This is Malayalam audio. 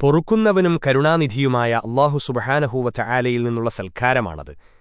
പൊറുക്കുന്നവനും കരുണാനിധിയുമായ അള്ളാഹു സുബഹാനഹൂവറ്റ ആലയിൽ നിന്നുള്ള സൽക്കാരമാണത്.